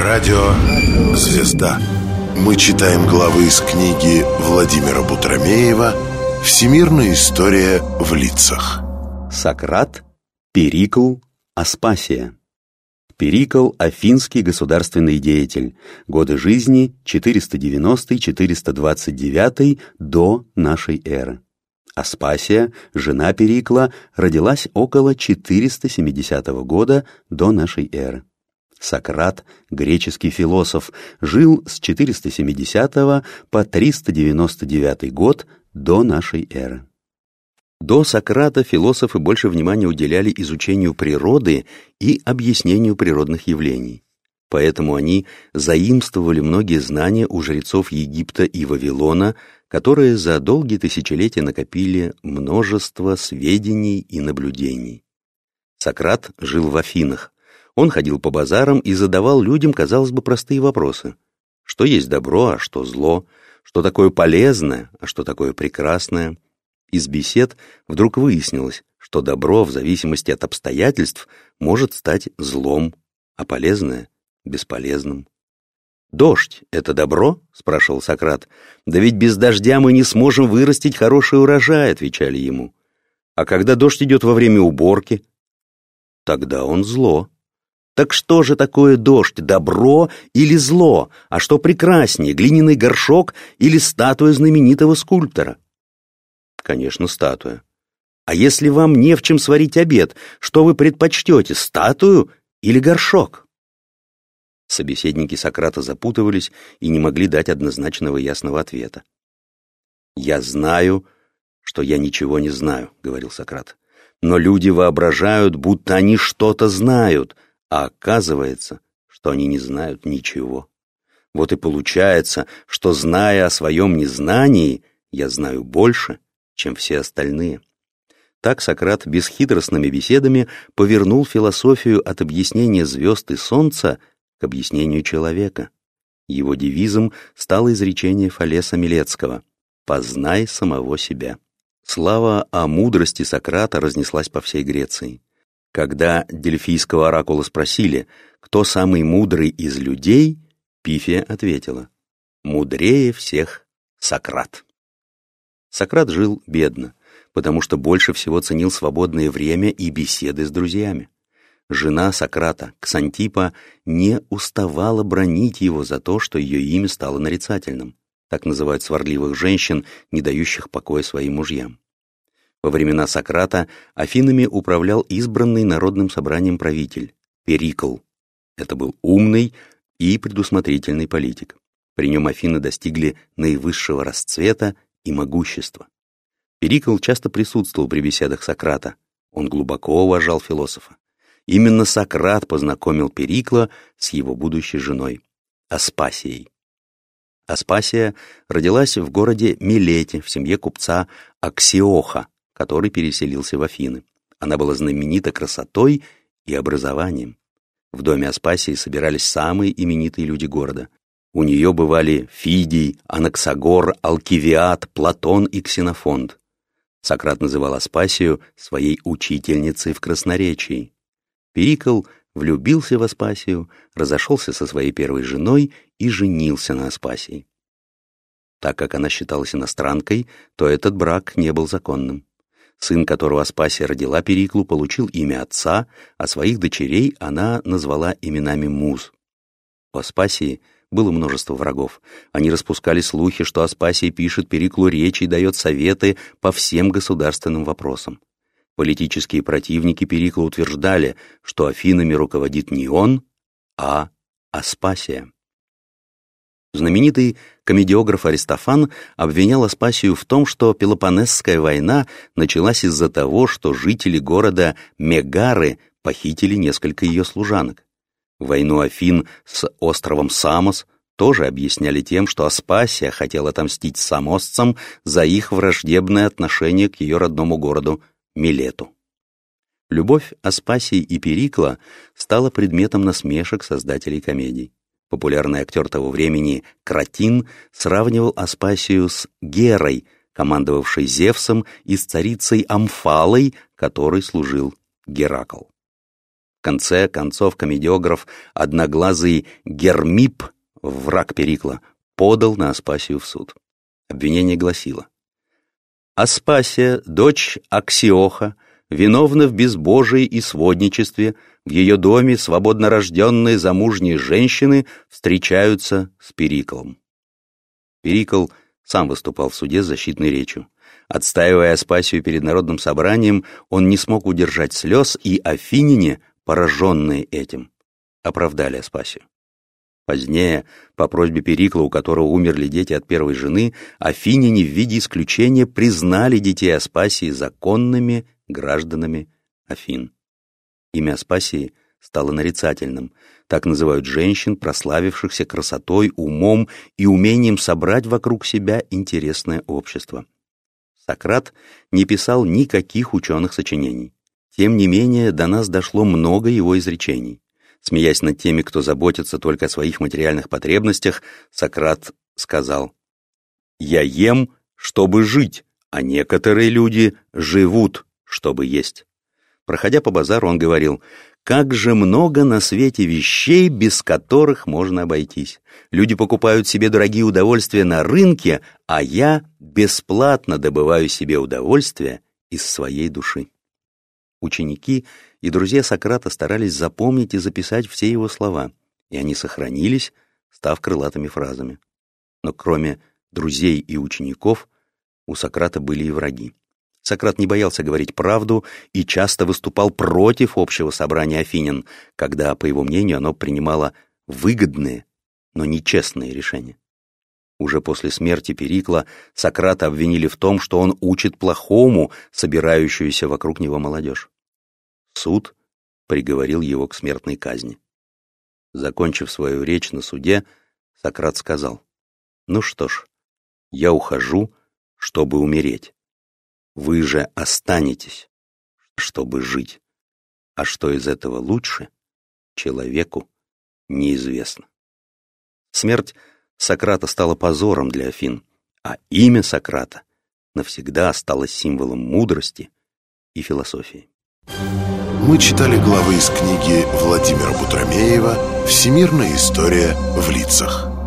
Радио «Звезда». Мы читаем главы из книги Владимира Бутромеева «Всемирная история в лицах». Сократ, Перикл, Аспасия. Перикл – афинский государственный деятель. Годы жизни 490-429 до нашей эры. Аспасия, жена Перикла, родилась около 470 года до нашей эры. Сократ, греческий философ, жил с 470 по 399 год до нашей эры. До Сократа философы больше внимания уделяли изучению природы и объяснению природных явлений. Поэтому они заимствовали многие знания у жрецов Египта и Вавилона, которые за долгие тысячелетия накопили множество сведений и наблюдений. Сократ жил в Афинах. Он ходил по базарам и задавал людям, казалось бы, простые вопросы. Что есть добро, а что зло? Что такое полезное, а что такое прекрасное? Из бесед вдруг выяснилось, что добро в зависимости от обстоятельств может стать злом, а полезное — бесполезным. «Дождь — это добро?» — спрашивал Сократ. «Да ведь без дождя мы не сможем вырастить хороший урожай», — отвечали ему. «А когда дождь идет во время уборки?» «Тогда он зло». Так что же такое дождь, добро или зло? А что прекраснее, глиняный горшок или статуя знаменитого скульптора? Конечно, статуя. А если вам не в чем сварить обед, что вы предпочтете, статую или горшок? Собеседники Сократа запутывались и не могли дать однозначного ясного ответа. «Я знаю, что я ничего не знаю», — говорил Сократ. «Но люди воображают, будто они что-то знают, а оказывается, что они не знают ничего. Вот и получается, что, зная о своем незнании, я знаю больше, чем все остальные». Так Сократ бесхитростными беседами повернул философию от объяснения звезд и солнца к объяснению человека. Его девизом стало изречение Фалеса Милецкого «Познай самого себя». Слава о мудрости Сократа разнеслась по всей Греции. Когда дельфийского оракула спросили, кто самый мудрый из людей, Пифия ответила «Мудрее всех Сократ». Сократ жил бедно, потому что больше всего ценил свободное время и беседы с друзьями. Жена Сократа, Ксантипа, не уставала бронить его за то, что ее имя стало нарицательным. Так называют сварливых женщин, не дающих покоя своим мужьям. Во времена Сократа Афинами управлял избранный народным собранием правитель Перикл. Это был умный и предусмотрительный политик. При нем Афины достигли наивысшего расцвета и могущества. Перикл часто присутствовал при беседах Сократа. Он глубоко уважал философа. Именно Сократ познакомил Перикла с его будущей женой Аспасией. Аспасия родилась в городе Милете в семье купца Аксиоха, который переселился в Афины. Она была знаменита красотой и образованием. В доме Аспасии собирались самые именитые люди города. У нее бывали Фидий, Анаксагор, Алкивиад, Платон и Ксенофонт. Сократ называл Аспасию своей учительницей в красноречии. Перикл влюбился в Аспасию, разошелся со своей первой женой и женился на Аспасии. Так как она считалась иностранкой, то этот брак не был законным. Сын, которого Аспасия родила Периклу, получил имя отца, а своих дочерей она назвала именами муз. У Аспасии было множество врагов. Они распускали слухи, что Аспасия пишет Периклу речи и дает советы по всем государственным вопросам. Политические противники Перикла утверждали, что Афинами руководит не он, а Аспасия. Знаменитый комедиограф Аристофан обвинял Аспасию в том, что Пелопонесская война началась из-за того, что жители города Мегары похитили несколько ее служанок. Войну Афин с островом Самос тоже объясняли тем, что Аспасия хотела отомстить самосцам за их враждебное отношение к ее родному городу Милету. Любовь Аспасии и Перикла стала предметом насмешек создателей комедий. Популярный актер того времени Кратин сравнивал Аспасию с Герой, командовавшей Зевсом, и с царицей Амфалой, которой служил Геракл. В конце концов комедиограф одноглазый Гермип, враг Перикла, подал на Аспасию в суд. Обвинение гласило. Аспасия, дочь Аксиоха, виновна в безбожии и сводничестве, в ее доме свободно рожденные замужние женщины встречаются с Периклом. Перикл сам выступал в суде с защитной речью. Отстаивая Аспасию перед народным собранием, он не смог удержать слез, и афиняне, пораженные этим, оправдали Аспасию. Позднее, по просьбе Перикла, у которого умерли дети от первой жены, афиняне в виде исключения признали детей Аспасии законными гражданами Афин. Имя Аспасии стало нарицательным. Так называют женщин, прославившихся красотой, умом и умением собрать вокруг себя интересное общество. Сократ не писал никаких ученых сочинений. Тем не менее, до нас дошло много его изречений. Смеясь над теми, кто заботится только о своих материальных потребностях, Сократ сказал, «Я ем, чтобы жить, а некоторые люди живут, чтобы есть». Проходя по базару, он говорил, «Как же много на свете вещей, без которых можно обойтись. Люди покупают себе дорогие удовольствия на рынке, а я бесплатно добываю себе удовольствие из своей души». Ученики и друзья Сократа старались запомнить и записать все его слова, и они сохранились, став крылатыми фразами. Но кроме друзей и учеников, у Сократа были и враги. Сократ не боялся говорить правду и часто выступал против общего собрания афинян, когда, по его мнению, оно принимало выгодные, но нечестные решения. Уже после смерти Перикла Сократа обвинили в том, что он учит плохому собирающуюся вокруг него молодежь. Суд приговорил его к смертной казни. Закончив свою речь на суде, Сократ сказал, «Ну что ж, я ухожу, чтобы умереть. Вы же останетесь, чтобы жить. А что из этого лучше, человеку неизвестно». Смерть Сократа стала позором для Афин, а имя Сократа навсегда осталось символом мудрости и философии. Мы читали главы из книги Владимира Бутромеева «Всемирная история в лицах».